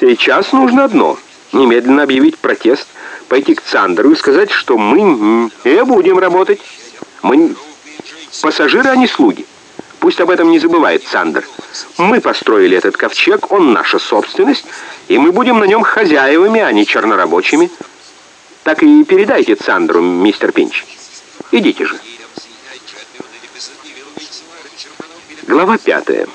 Сейчас нужно одно — немедленно объявить протест, пойти к Цандеру и сказать, что мы не будем работать. Мы пассажиры, а не слуги. Пусть об этом не забывает Цандер. Мы построили этот ковчег, он наша собственность, и мы будем на нем хозяевами, а не чернорабочими. Так и передайте Цандеру, мистер Пинч. Идите же. Глава пятая.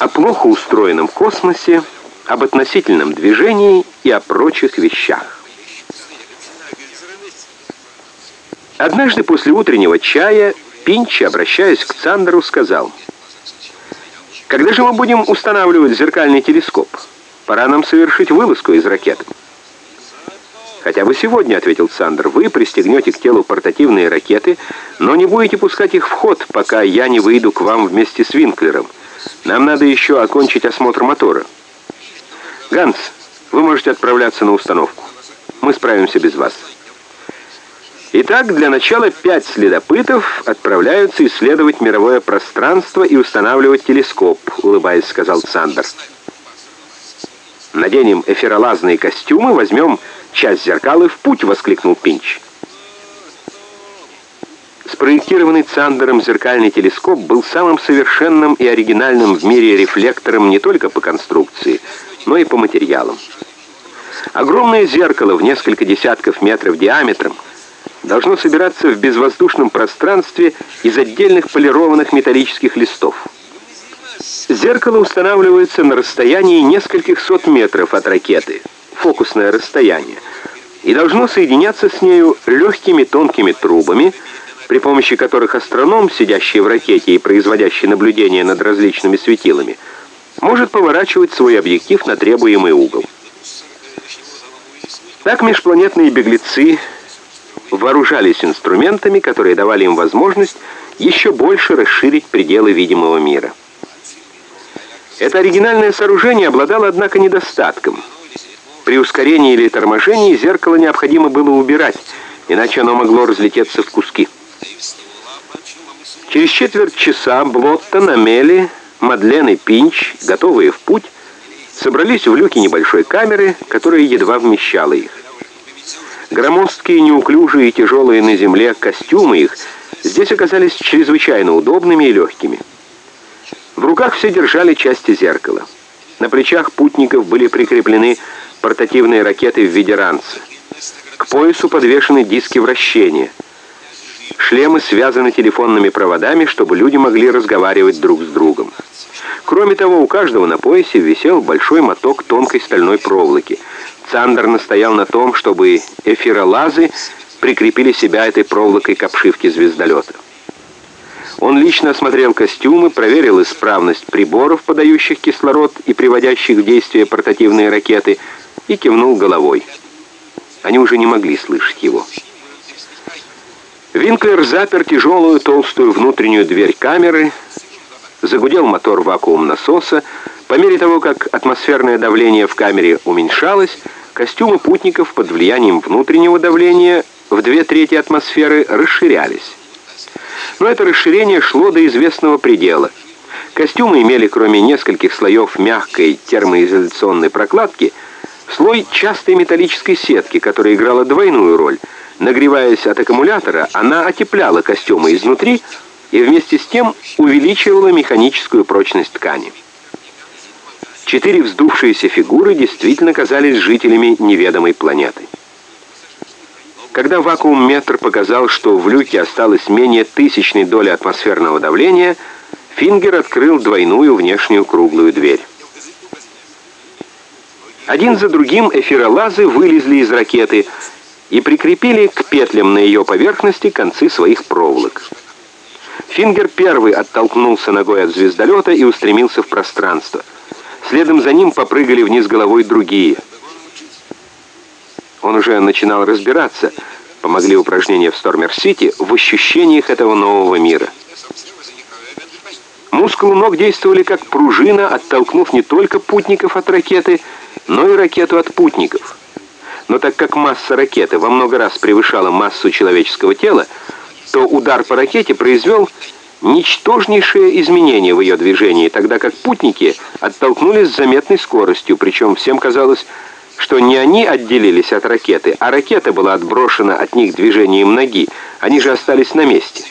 О плохо устроенном космосе, об относительном движении и о прочих вещах. Однажды после утреннего чая Пинч, обращаясь к Цандеру, сказал, «Когда же мы будем устанавливать зеркальный телескоп? Пора нам совершить вылазку из ракеты». «Хотя бы сегодня», — ответил Сандер, — «вы пристегнете к телу портативные ракеты, но не будете пускать их в ход, пока я не выйду к вам вместе с Винклером. Нам надо еще окончить осмотр мотора». «Ганс, вы можете отправляться на установку. Мы справимся без вас». Итак, для начала пять следопытов отправляются исследовать мировое пространство и устанавливать телескоп, улыбаясь, сказал Сандер. Наденем эфиролазные костюмы, возьмем часть зеркал и в путь!» — воскликнул Пинч. Спроектированный Цандером зеркальный телескоп был самым совершенным и оригинальным в мире рефлектором не только по конструкции, но и по материалам. Огромное зеркало в несколько десятков метров диаметром должно собираться в безвоздушном пространстве из отдельных полированных металлических листов. Зеркало устанавливается на расстоянии нескольких сот метров от ракеты – фокусное расстояние, и должно соединяться с нею легкими тонкими трубами, при помощи которых астроном, сидящий в ракете и производящий наблюдения над различными светилами, может поворачивать свой объектив на требуемый угол. Так межпланетные беглецы вооружались инструментами, которые давали им возможность еще больше расширить пределы видимого мира. Это оригинальное сооружение обладало, однако, недостатком – при ускорении или торможении зеркало необходимо было убирать, иначе оно могло разлететься в куски. Через четверть часа Блоттон, Амели, Мадлен и Пинч, готовые в путь, собрались в люке небольшой камеры, которая едва вмещала их. Громоздкие, неуклюжие и тяжелые на земле костюмы их здесь оказались чрезвычайно удобными и легкими. В руках все держали части зеркала. На плечах путников были прикреплены портативные ракеты в виде ранца. К поясу подвешены диски вращения. Шлемы связаны телефонными проводами, чтобы люди могли разговаривать друг с другом. Кроме того, у каждого на поясе висел большой моток тонкой стальной проволоки. Цандер настоял на том, чтобы эфиролазы прикрепили себя этой проволокой к обшивке звездолета. Он лично осмотрел костюмы, проверил исправность приборов, подающих кислород и приводящих в действие портативные ракеты, и кивнул головой. Они уже не могли слышать его. Винклер запер тяжелую толстую внутреннюю дверь камеры, загудел мотор вакуум-насоса. По мере того, как атмосферное давление в камере уменьшалось, костюмы путников под влиянием внутреннего давления в две трети атмосферы расширялись. Но это расширение шло до известного предела. Костюмы имели, кроме нескольких слоев мягкой термоизоляционной прокладки, слой частой металлической сетки, которая играла двойную роль. Нагреваясь от аккумулятора, она отепляла костюмы изнутри и вместе с тем увеличивала механическую прочность ткани. Четыре вздувшиеся фигуры действительно казались жителями неведомой планеты. Когда вакуум-метр показал, что в люке осталось менее тысячной доли атмосферного давления, Фингер открыл двойную внешнюю круглую дверь. Один за другим эфиролазы вылезли из ракеты и прикрепили к петлям на ее поверхности концы своих проволок. Фингер первый оттолкнулся ногой от звездолета и устремился в пространство. Следом за ним попрыгали вниз головой другие. Он уже начинал разбираться, помогли упражнения в Стормер-Сити, в ощущениях этого нового мира. Мускулы ног действовали как пружина, оттолкнув не только путников от ракеты, но и ракету от путников. Но так как масса ракеты во много раз превышала массу человеческого тела, то удар по ракете произвел ничтожнейшее изменение в ее движении, тогда как путники оттолкнулись с заметной скоростью, причем всем казалось, что не они отделились от ракеты, а ракета была отброшена от них движением ноги, они же остались на месте.